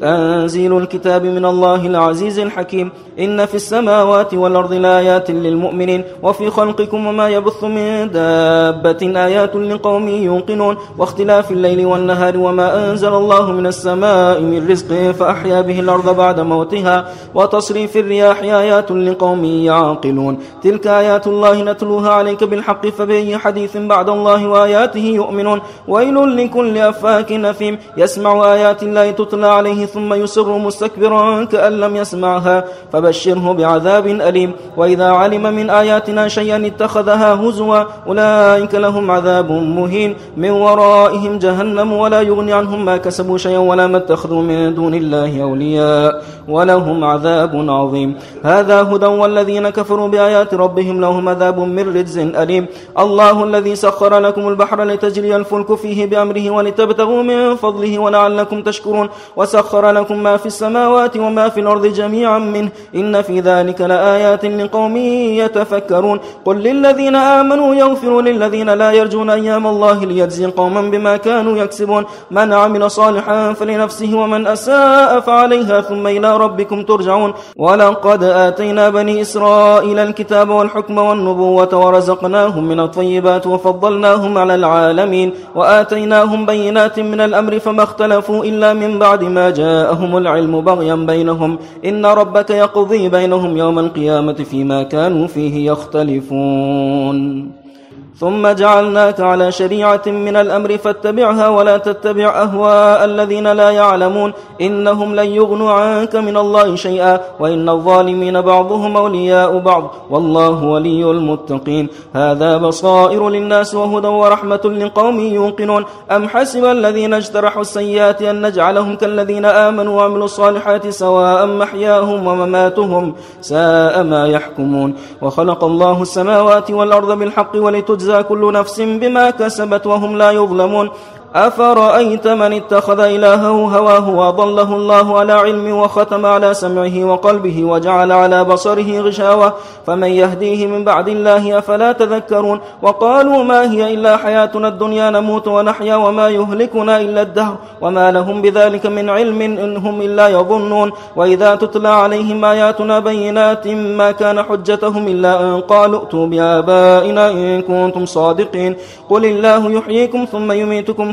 تنزيل الكتاب من الله العزيز الحكيم. إن في السماوات والأرض لآيات للمؤمنين وفي خلقكم وما يبث من دابة آيات لقوم يوقنون. واختلاف الليل والنهار وما أنزل الله من السماء من رزق فأحيا به الأرض بعد موتها. وتصريف الرياح آيات لقوم يعقلون. تلك آيات الله نتلوها عليك بالحق فبأي حديث بعد الله وآياته يؤمنون. ويل لكل أفاك نثيم يسمع آيات الله تتلى عليه ثم يسر مستكبرا كأن لم يسمعها فبشره بعذاب أليم. وإذا علم من آياتنا شيئا اتخذها هزوا أولئك لهم عذاب مهين. من ورائهم جهنم ولا يغني عنهم ما كسبوا شيئا ولا ما اتخذوا من دون الله أولياء ولهم عذاب عظيم. هذا هدى والذين كفروا بآيات ربهم لهم عذاب من رجز أليم. الله الذي سخر لكم البحر لتجري الفلك فيه بأمره ولتبتغوا من فضله ولعلكم تشكرون. وسخر لكم ما في السماوات وما في الأرض جميعا منه. إن في ذلك لآيات لقوم يتفكرون. قل للذين آمنوا يغفروا للذين لا يرجون أيام الله ليجزي قوما بما كانوا يكسبون. من عمل صالحا فلنفسه ومن أساء فعليها ثم إلى ربكم ترجعون. ولقد آتينا بني إسرائيل الكتاب والحكم والنبوة ورزقناهم من الطيبات وفضلناهم على العالمين. وآتيناهم بينات من الأمر فما اختلفوا إلا من بعد ما جاءهم العلم بغيا بينهم. إن ربك يقضي بينهم يوم القيامة فيما كانوا فيه يختلفون. ثم جعلناك على شريعة من الأمر فاتبعها ولا تتبع أهواء الذين لا يعلمون إنهم لن يغنوا عنك من الله شيئا وإن الظالمين بعضهم أولياء بعض والله ولي المتقين هذا بصائر للناس وهدى ورحمة لقوم يوقنون أم حسب الذين اجترحوا السيئات أن نجعلهم كالذين آمنوا وعملوا الصالحات سواء محياهم ومماتهم ساء ما يحكمون وخلق الله السماوات والأرض بالحق ولتجزى تجزى كل نفس بما كسبت وهم لا يظلمون أفرأيت من اتخذ إلهه هواه وضله الله على علم وختم على سمعه وقلبه وجعل على بصره غشاوة فمن يهديه من بعد الله أفلا تذكرون وقالوا ما هي إلا حياتنا الدنيا نموت ونحيا وما يهلكنا إلا الدهر وما لهم بذلك من علم إن هم إلا يظنون وإذا تتلى عليهم آياتنا بينات ما كان حجتهم إلا أن قالوا ائتوا بآبائنا إن كنتم صادقين قل الله يحييكم ثم يميتكم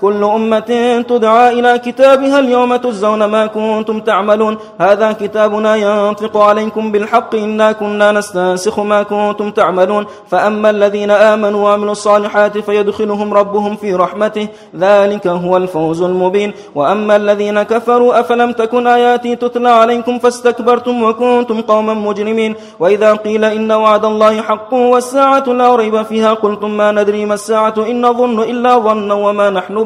كل أمة تدعى إلى كتابها اليوم تجزون ما كنتم تعملون. هذا كتابنا ينطق عليكم بالحق. إنا كنا نستنسخ ما كنتم تعملون. فأما الذين آمنوا وعملوا الصالحات فيدخلهم ربهم في رحمته. ذلك هو الفوز المبين. وأما الذين كفروا أفلم تكن آياتي تتلى عليكم فاستكبرتم وكنتم قوما مجرمين. وإذا قيل إن وعد الله حق والساعة لا ريب فيها قلتم ما ندري ما الساعة إن ظن إلا ظنا وما نحن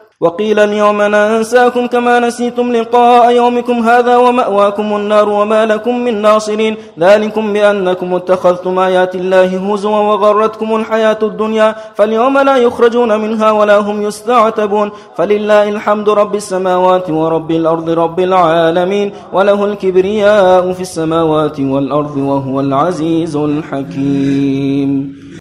وقيل اليوم ننساكم كما نسيتم لقاء يومكم هذا ومأواكم النار وما لكم من ناصرين. ذلكم بأنكم اتخذتم آيات الله هزوا وغرتكم الحياة الدنيا. فاليوم لا يخرجون منها ولا هم يستعتبون. فلله الحمد رب السماوات ورب الأرض رب العالمين. وله الكبرياء في السماوات والأرض وهو العزيز الحكيم.